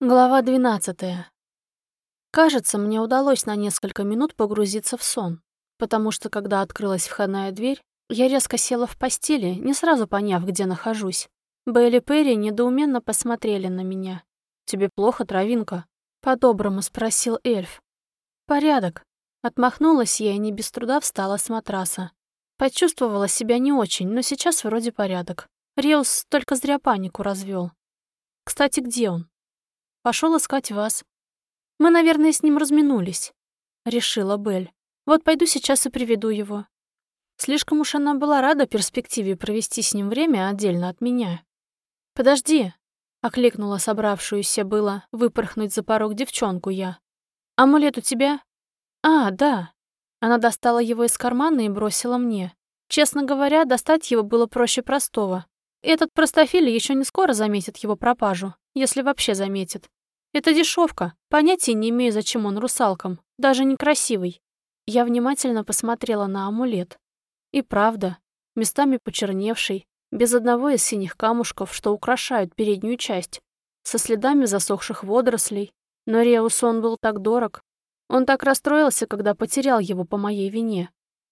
Глава 12. Кажется, мне удалось на несколько минут погрузиться в сон, потому что, когда открылась входная дверь, я резко села в постели, не сразу поняв, где нахожусь. Бейли Перри недоуменно посмотрели на меня. «Тебе плохо, травинка?» — по-доброму спросил эльф. «Порядок». Отмахнулась я и не без труда встала с матраса. Почувствовала себя не очень, но сейчас вроде порядок. Реус только зря панику развел. Кстати, где он? Пошел искать вас. Мы, наверное, с ним разминулись, решила Белль. Вот пойду сейчас и приведу его. Слишком уж она была рада перспективе провести с ним время отдельно от меня. Подожди, окликнула собравшуюся было выпорхнуть за порог девчонку я. Амулет у тебя? А, да. Она достала его из кармана и бросила мне. Честно говоря, достать его было проще простого. Этот простофиль еще не скоро заметит его пропажу, если вообще заметит. Это дешевка. Понятия не имею, зачем он русалкам. Даже некрасивый. Я внимательно посмотрела на амулет. И правда, местами почерневший, без одного из синих камушков, что украшают переднюю часть, со следами засохших водорослей. Но Реусу был так дорог. Он так расстроился, когда потерял его по моей вине.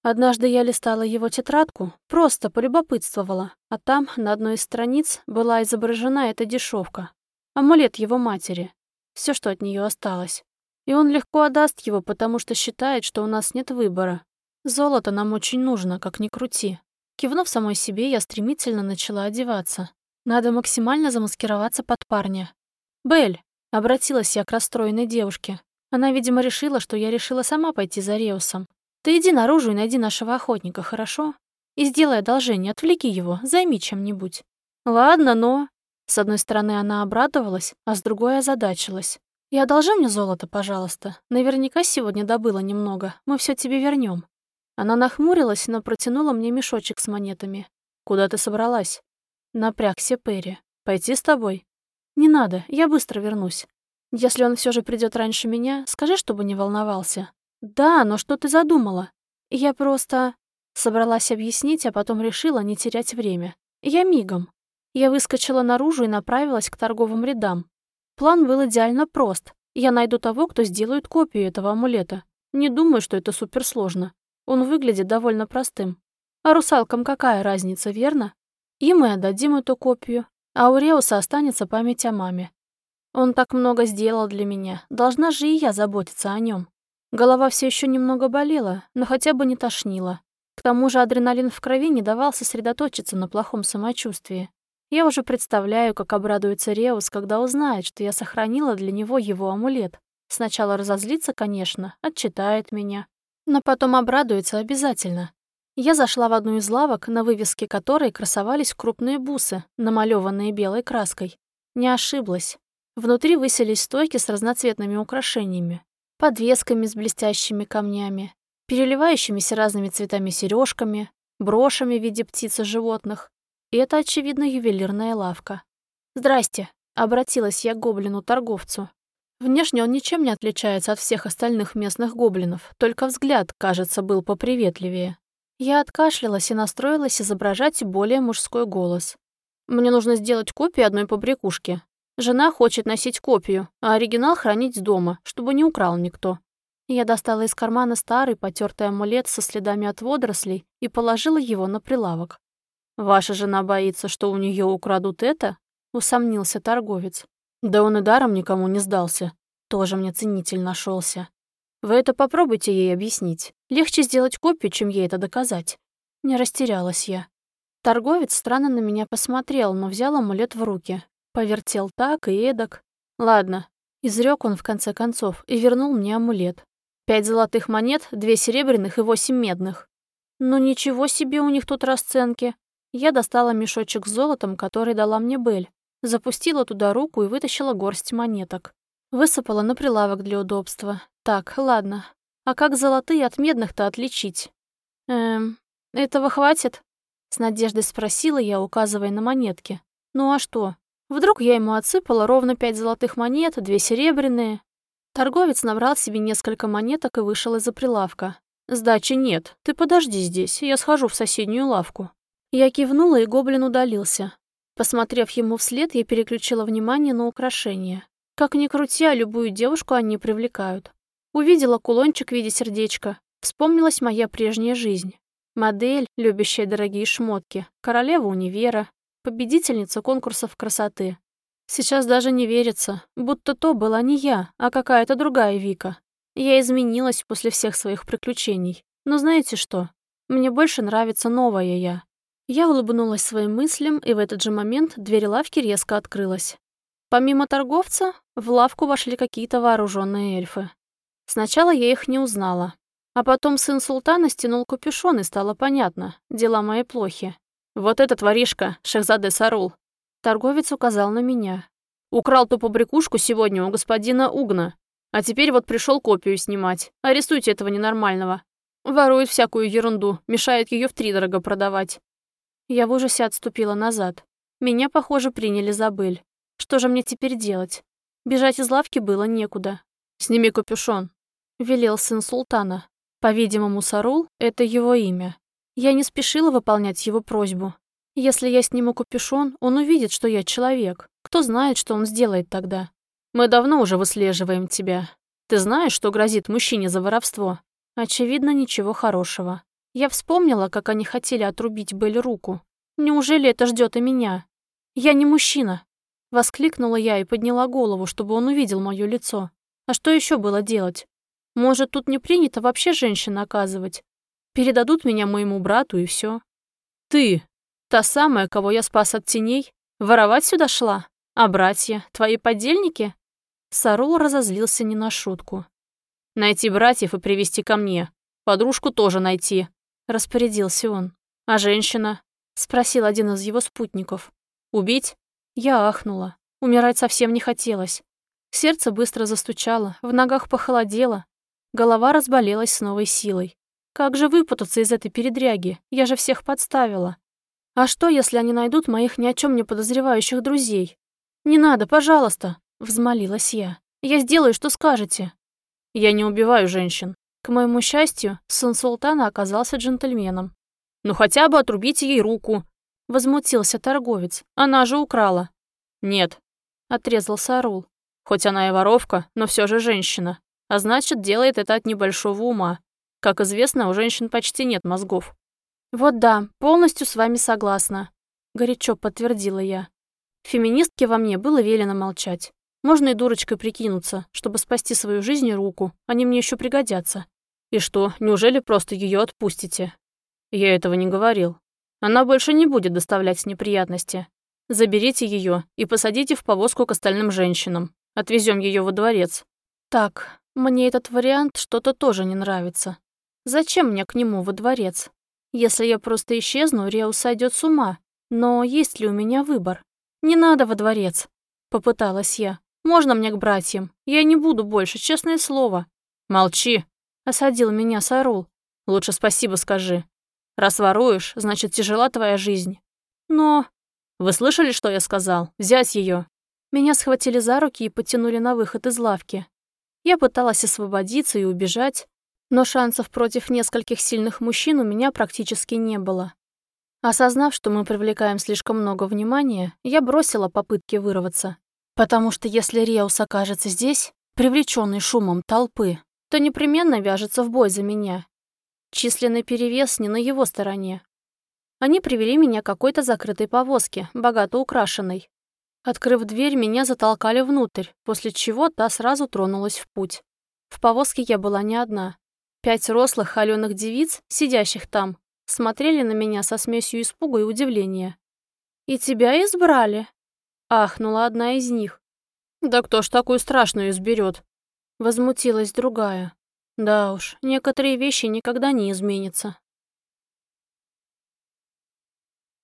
Однажды я листала его тетрадку, просто полюбопытствовала, а там на одной из страниц была изображена эта дешевка. Амулет его матери. Все, что от нее осталось. И он легко отдаст его, потому что считает, что у нас нет выбора. Золото нам очень нужно, как ни крути. Кивнув самой себе, я стремительно начала одеваться. Надо максимально замаскироваться под парня. «Белль!» — обратилась я к расстроенной девушке. Она, видимо, решила, что я решила сама пойти за Реусом. Ты иди наружу и найди нашего охотника, хорошо? И сделай одолжение, отвлеки его, займи чем-нибудь. Ладно, но... С одной стороны, она обрадовалась, а с другой озадачилась. И одолжи мне золото, пожалуйста. Наверняка сегодня добыла немного. Мы все тебе вернем. Она нахмурилась, но протянула мне мешочек с монетами. Куда ты собралась? Напрягся Перри. Пойти с тобой? Не надо, я быстро вернусь. Если он все же придет раньше меня, скажи, чтобы не волновался. «Да, но что ты задумала? Я просто...» Собралась объяснить, а потом решила не терять время. Я мигом. Я выскочила наружу и направилась к торговым рядам. План был идеально прост. Я найду того, кто сделает копию этого амулета. Не думаю, что это суперсложно. Он выглядит довольно простым. А русалкам какая разница, верно? И мы отдадим эту копию, а у Реуса останется память о маме. Он так много сделал для меня, должна же и я заботиться о нем. Голова все еще немного болела, но хотя бы не тошнила. К тому же адреналин в крови не давал сосредоточиться на плохом самочувствии. Я уже представляю, как обрадуется Реус, когда узнает, что я сохранила для него его амулет. Сначала разозлится, конечно, отчитает меня. Но потом обрадуется обязательно. Я зашла в одну из лавок, на вывеске которой красовались крупные бусы, намалеванные белой краской. Не ошиблась. Внутри высились стойки с разноцветными украшениями подвесками с блестящими камнями, переливающимися разными цветами сережками, брошами в виде птиц и животных. И это, очевидно, ювелирная лавка. «Здрасте», — обратилась я к гоблину-торговцу. Внешне он ничем не отличается от всех остальных местных гоблинов, только взгляд, кажется, был поприветливее. Я откашлялась и настроилась изображать более мужской голос. «Мне нужно сделать копию одной побрякушки. Жена хочет носить копию, а оригинал хранить дома, чтобы не украл никто. Я достала из кармана старый потертый амулет со следами от водорослей и положила его на прилавок. «Ваша жена боится, что у нее украдут это?» — усомнился торговец. «Да он и даром никому не сдался. Тоже мне ценитель нашелся. Вы это попробуйте ей объяснить. Легче сделать копию, чем ей это доказать». Не растерялась я. Торговец странно на меня посмотрел, но взял амулет в руки, Повертел так и эдак. Ладно, изрек он в конце концов и вернул мне амулет. Пять золотых монет, две серебряных и восемь медных. Ну ничего себе у них тут расценки. Я достала мешочек с золотом, который дала мне Бель. Запустила туда руку и вытащила горсть монеток. Высыпала на прилавок для удобства. Так, ладно. А как золотые от медных-то отличить? Эм, этого хватит? С надеждой спросила я, указывая на монетки. Ну а что? Вдруг я ему отсыпала ровно пять золотых монет, две серебряные. Торговец набрал себе несколько монеток и вышел из-за прилавка. «Сдачи нет. Ты подожди здесь, я схожу в соседнюю лавку». Я кивнула, и гоблин удалился. Посмотрев ему вслед, я переключила внимание на украшения. Как ни крути, а любую девушку они привлекают. Увидела кулончик в виде сердечка. Вспомнилась моя прежняя жизнь. Модель, любящая дорогие шмотки, королева универа, победительница конкурсов красоты. Сейчас даже не верится, будто то была не я, а какая-то другая Вика. Я изменилась после всех своих приключений. Но знаете что? Мне больше нравится новая я. Я улыбнулась своим мыслям, и в этот же момент дверь лавки резко открылась. Помимо торговца, в лавку вошли какие-то вооруженные эльфы. Сначала я их не узнала. А потом сын султана стянул капюшон, и стало понятно, дела мои плохи. «Вот этот воришка, Шехзаде Сарул», торговец указал на меня. «Украл ту побрякушку сегодня у господина Угна, а теперь вот пришел копию снимать. Арестуйте этого ненормального. Ворует всякую ерунду, мешает ее втридорого продавать». Я в ужасе отступила назад. Меня, похоже, приняли за быль. Что же мне теперь делать? Бежать из лавки было некуда. «Сними капюшон», — велел сын султана. По-видимому, Сарул — это его имя. Я не спешила выполнять его просьбу. Если я сниму капюшон, он увидит, что я человек. Кто знает, что он сделает тогда. Мы давно уже выслеживаем тебя. Ты знаешь, что грозит мужчине за воровство? Очевидно, ничего хорошего. Я вспомнила, как они хотели отрубить Белль руку. Неужели это ждет и меня? Я не мужчина. Воскликнула я и подняла голову, чтобы он увидел мое лицо. А что еще было делать? Может, тут не принято вообще женщин наказывать? Передадут меня моему брату и все. Ты, та самая, кого я спас от теней, воровать сюда шла? А братья, твои подельники? Сарул разозлился не на шутку. Найти братьев и привести ко мне. Подружку тоже найти, распорядился он. А женщина? Спросил один из его спутников. Убить? Я ахнула. Умирать совсем не хотелось. Сердце быстро застучало, в ногах похолодело, Голова разболелась с новой силой. Как же выпутаться из этой передряги? Я же всех подставила. А что, если они найдут моих ни о чем не подозревающих друзей? Не надо, пожалуйста, взмолилась я. Я сделаю, что скажете. Я не убиваю женщин. К моему счастью, сын султана оказался джентльменом. Ну хотя бы отрубите ей руку, возмутился торговец. Она же украла. Нет, отрезал Сарул. Хоть она и воровка, но все же женщина. А значит, делает это от небольшого ума. Как известно, у женщин почти нет мозгов. «Вот да, полностью с вами согласна», — горячо подтвердила я. Феминистке во мне было велено молчать. Можно и дурочкой прикинуться, чтобы спасти свою жизнь и руку. Они мне еще пригодятся. И что, неужели просто ее отпустите? Я этого не говорил. Она больше не будет доставлять неприятности. Заберите ее и посадите в повозку к остальным женщинам. Отвезем ее во дворец. Так, мне этот вариант что-то тоже не нравится. Зачем мне к нему во дворец? Если я просто исчезну, Реус сойдет с ума. Но есть ли у меня выбор? Не надо во дворец. Попыталась я. Можно мне к братьям? Я не буду больше, честное слово. Молчи. Осадил меня Сарул. Лучше спасибо скажи. Раз воруешь, значит, тяжела твоя жизнь. Но... Вы слышали, что я сказал? Взять ее. Меня схватили за руки и потянули на выход из лавки. Я пыталась освободиться и убежать, но шансов против нескольких сильных мужчин у меня практически не было. Осознав, что мы привлекаем слишком много внимания, я бросила попытки вырваться. Потому что если Реус окажется здесь, привлеченный шумом толпы, то непременно вяжется в бой за меня. Численный перевес не на его стороне. Они привели меня к какой-то закрытой повозке, богато украшенной. Открыв дверь, меня затолкали внутрь, после чего та сразу тронулась в путь. В повозке я была не одна. Пять рослых, холёных девиц, сидящих там, смотрели на меня со смесью испуга и удивления. «И тебя избрали?» — ахнула одна из них. «Да кто ж такую страшную изберет?» — возмутилась другая. «Да уж, некоторые вещи никогда не изменятся.